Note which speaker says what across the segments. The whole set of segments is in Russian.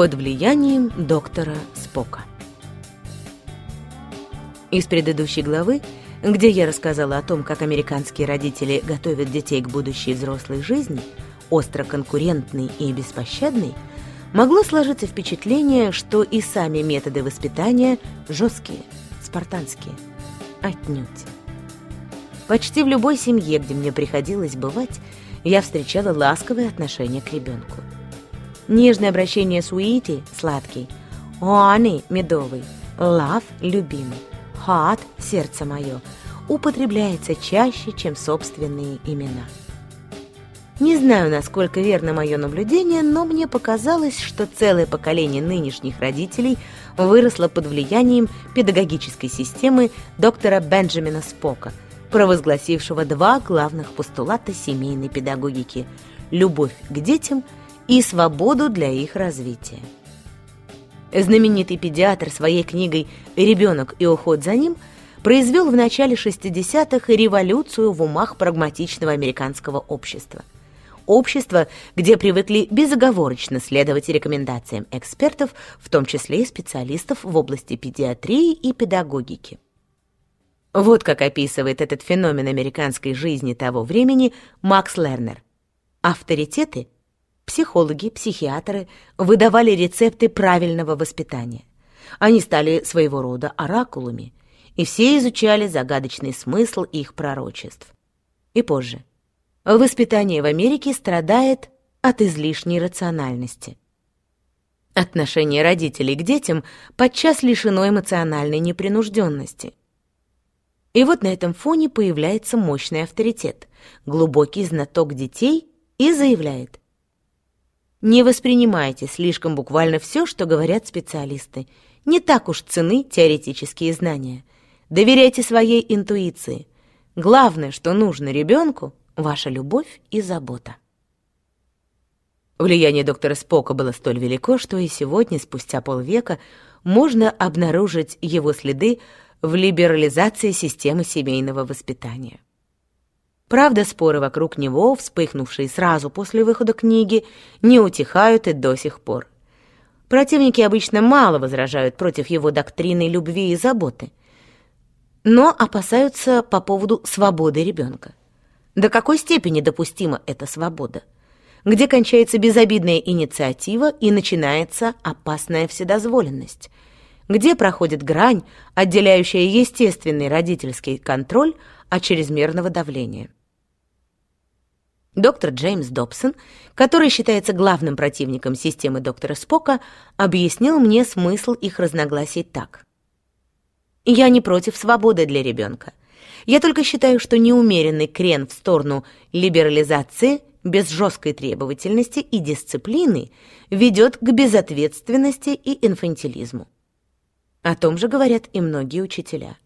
Speaker 1: Под влиянием доктора Спока. Из предыдущей главы, где я рассказала о том, как американские родители готовят детей к будущей взрослой жизни, остро конкурентной и беспощадной, могло сложиться впечатление, что и сами методы воспитания жесткие, спартанские. Отнюдь. Почти в любой семье, где мне приходилось бывать, я встречала ласковое отношение к ребенку. Нежное обращение с Уити – сладкий, Оани – медовый, Лав – любимый, Хат – сердце мое – употребляется чаще, чем собственные имена. Не знаю, насколько верно мое наблюдение, но мне показалось, что целое поколение нынешних родителей выросло под влиянием педагогической системы доктора Бенджамина Спока, провозгласившего два главных постулата семейной педагогики – любовь к детям и свободу для их развития. Знаменитый педиатр своей книгой «Ребенок и уход за ним» произвел в начале 60-х революцию в умах прагматичного американского общества – общество, где привыкли безоговорочно следовать рекомендациям экспертов, в том числе и специалистов в области педиатрии и педагогики. Вот как описывает этот феномен американской жизни того времени Макс Лернер. Авторитеты, психологи, психиатры выдавали рецепты правильного воспитания. Они стали своего рода оракулами, и все изучали загадочный смысл их пророчеств. И позже. Воспитание в Америке страдает от излишней рациональности. Отношение родителей к детям подчас лишено эмоциональной непринужденности. И вот на этом фоне появляется мощный авторитет, глубокий знаток детей и заявляет «Не воспринимайте слишком буквально все, что говорят специалисты. Не так уж цены теоретические знания. Доверяйте своей интуиции. Главное, что нужно ребенку, ваша любовь и забота. Влияние доктора Спока было столь велико, что и сегодня, спустя полвека, можно обнаружить его следы в либерализации системы семейного воспитания. Правда, споры вокруг него, вспыхнувшие сразу после выхода книги, не утихают и до сих пор. Противники обычно мало возражают против его доктрины любви и заботы, но опасаются по поводу свободы ребенка. До какой степени допустима эта свобода? Где кончается безобидная инициатива и начинается опасная вседозволенность? Где проходит грань, отделяющая естественный родительский контроль от чрезмерного давления? Доктор Джеймс Добсон, который считается главным противником системы доктора Спока, объяснил мне смысл их разногласий так. «Я не против свободы для ребенка. Я только считаю, что неумеренный крен в сторону либерализации без жесткой требовательности и дисциплины ведет к безответственности и инфантилизму. О том же говорят и многие учителя.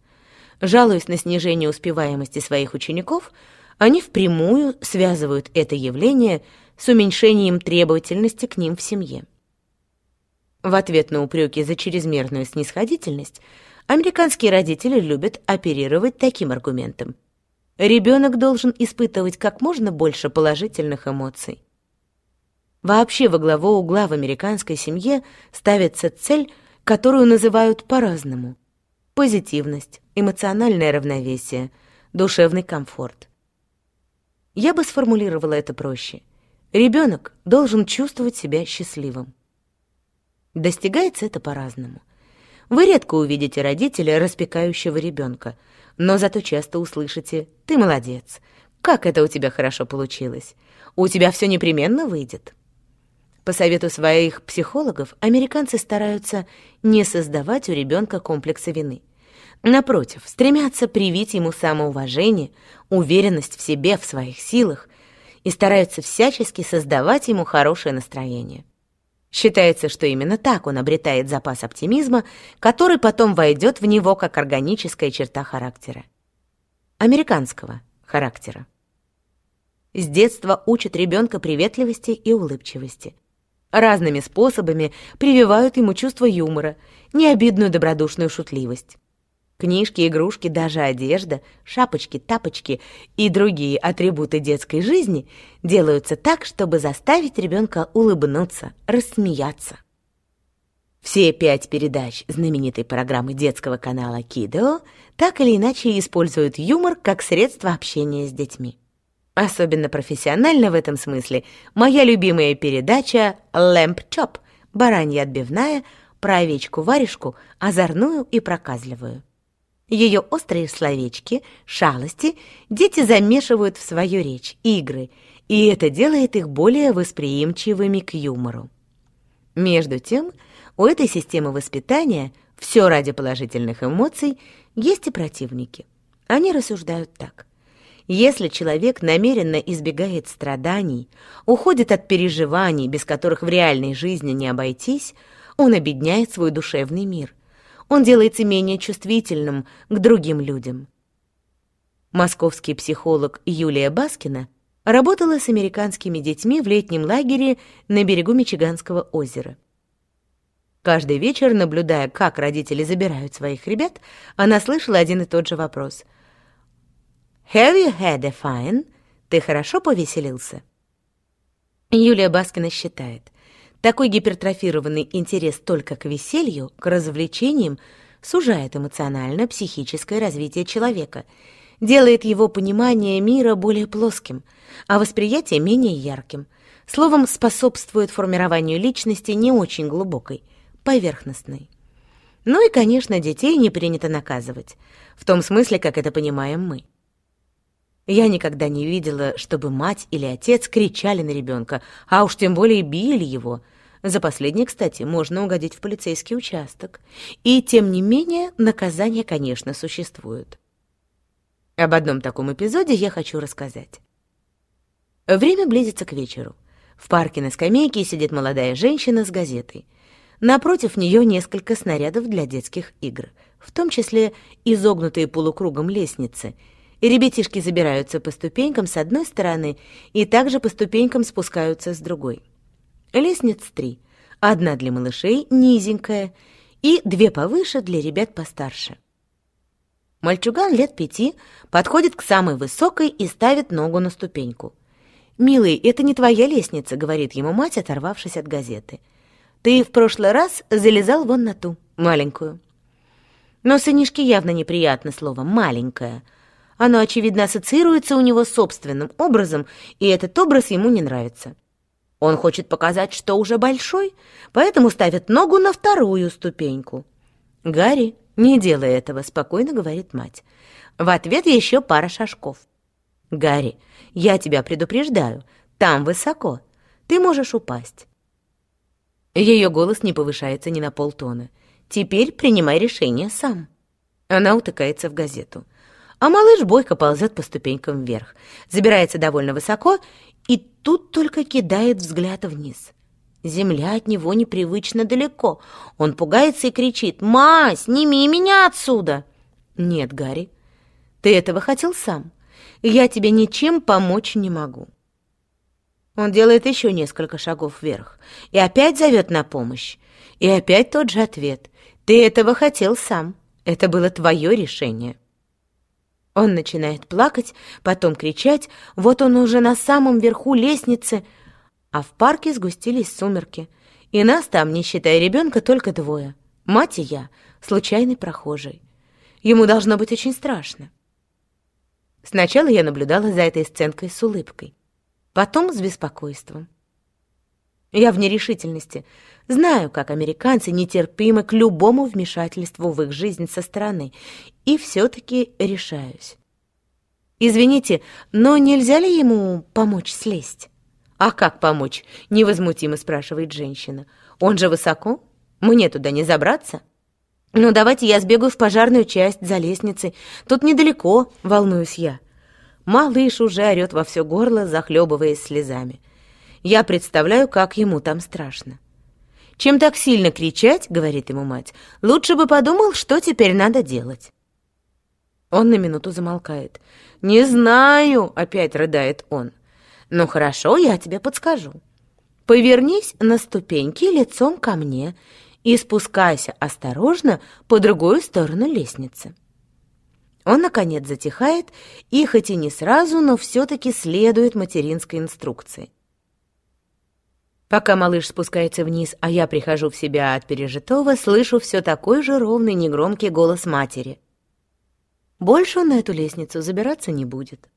Speaker 1: Жалуясь на снижение успеваемости своих учеников, они впрямую связывают это явление с уменьшением требовательности к ним в семье. В ответ на упреки за чрезмерную снисходительность Американские родители любят оперировать таким аргументом. Ребенок должен испытывать как можно больше положительных эмоций. Вообще во главу угла в американской семье ставится цель, которую называют по-разному. Позитивность, эмоциональное равновесие, душевный комфорт. Я бы сформулировала это проще. Ребенок должен чувствовать себя счастливым. Достигается это по-разному – вы редко увидите родителя, распекающего ребенка, но зато часто услышите «ты молодец», «как это у тебя хорошо получилось», «у тебя все непременно выйдет». По совету своих психологов, американцы стараются не создавать у ребенка комплекса вины. Напротив, стремятся привить ему самоуважение, уверенность в себе, в своих силах и стараются всячески создавать ему хорошее настроение. Считается, что именно так он обретает запас оптимизма, который потом войдет в него как органическая черта характера. Американского характера. С детства учат ребенка приветливости и улыбчивости. Разными способами прививают ему чувство юмора, необидную добродушную шутливость. Книжки, игрушки, даже одежда, шапочки, тапочки и другие атрибуты детской жизни делаются так, чтобы заставить ребенка улыбнуться, рассмеяться. Все пять передач знаменитой программы детского канала Кидо так или иначе используют юмор как средство общения с детьми. Особенно профессионально в этом смысле моя любимая передача «Лэмп Чоп» — баранья отбивная, про овечку-варежку, озорную и проказливую. Ее острые словечки, шалости дети замешивают в свою речь, игры, и это делает их более восприимчивыми к юмору. Между тем, у этой системы воспитания все ради положительных эмоций есть и противники. Они рассуждают так. Если человек намеренно избегает страданий, уходит от переживаний, без которых в реальной жизни не обойтись, он обедняет свой душевный мир. Он делается менее чувствительным к другим людям. Московский психолог Юлия Баскина работала с американскими детьми в летнем лагере на берегу Мичиганского озера. Каждый вечер, наблюдая, как родители забирают своих ребят, она слышала один и тот же вопрос. «Have you had a fine?» «Ты хорошо повеселился?» Юлия Баскина считает, такой гипертрофированный интерес только к веселью, к развлечениям, сужает эмоционально-психическое развитие человека, делает его понимание мира более плоским, а восприятие менее ярким, словом, способствует формированию личности не очень глубокой – поверхностной. Ну и, конечно, детей не принято наказывать, в том смысле, как это понимаем мы. Я никогда не видела, чтобы мать или отец кричали на ребенка, а уж тем более били его. За последнее, кстати, можно угодить в полицейский участок. И, тем не менее, наказания, конечно, существуют. Об одном таком эпизоде я хочу рассказать. Время близится к вечеру. В парке на скамейке сидит молодая женщина с газетой. Напротив нее несколько снарядов для детских игр, в том числе изогнутые полукругом лестницы. Ребятишки забираются по ступенькам с одной стороны и также по ступенькам спускаются с другой. Лестниц три. Одна для малышей, низенькая, и две повыше для ребят постарше. Мальчуган лет пяти подходит к самой высокой и ставит ногу на ступеньку. «Милый, это не твоя лестница», — говорит ему мать, оторвавшись от газеты. — ты в прошлый раз залезал вон на ту, маленькую. Но сынишке явно неприятно слово «маленькая». Оно, очевидно, ассоциируется у него собственным образом, и этот образ ему не нравится. Он хочет показать, что уже большой, поэтому ставит ногу на вторую ступеньку. «Гарри, не делай этого», — спокойно говорит мать. В ответ еще пара шажков. «Гарри, я тебя предупреждаю, там высоко, ты можешь упасть». Ее голос не повышается ни на полтона. «Теперь принимай решение сам». Она утыкается в газету. А малыш бойко ползет по ступенькам вверх, забирается довольно высоко и тут только кидает взгляд вниз. Земля от него непривычно далеко. Он пугается и кричит «Ма, сними меня отсюда!» «Нет, Гарри, ты этого хотел сам. Я тебе ничем помочь не могу». Он делает еще несколько шагов вверх и опять зовет на помощь. И опять тот же ответ. «Ты этого хотел сам. Это было твое решение». Он начинает плакать, потом кричать. Вот он уже на самом верху лестницы, а в парке сгустились сумерки. И нас там, не считая ребенка, только двое. Мать и я, случайный прохожий. Ему должно быть очень страшно. Сначала я наблюдала за этой сценкой с улыбкой потом с беспокойством. Я в нерешительности. Знаю, как американцы нетерпимы к любому вмешательству в их жизнь со стороны, и все-таки решаюсь. «Извините, но нельзя ли ему помочь слезть?» «А как помочь?» — невозмутимо спрашивает женщина. «Он же высоко? Мне туда не забраться?» «Ну, давайте я сбегаю в пожарную часть за лестницей. Тут недалеко», — волнуюсь я. Малыш уже орет во все горло, захлебываясь слезами. Я представляю, как ему там страшно. «Чем так сильно кричать, — говорит ему мать, — лучше бы подумал, что теперь надо делать». Он на минуту замолкает. «Не знаю!» — опять рыдает он. «Ну хорошо, я тебе подскажу. Повернись на ступеньки лицом ко мне и спускайся осторожно по другую сторону лестницы». Он, наконец, затихает и, хоть и не сразу, но все-таки следует материнской инструкции. Пока малыш спускается вниз, а я прихожу в себя от пережитого, слышу все такой же ровный негромкий голос матери. Больше он на эту лестницу забираться не будет.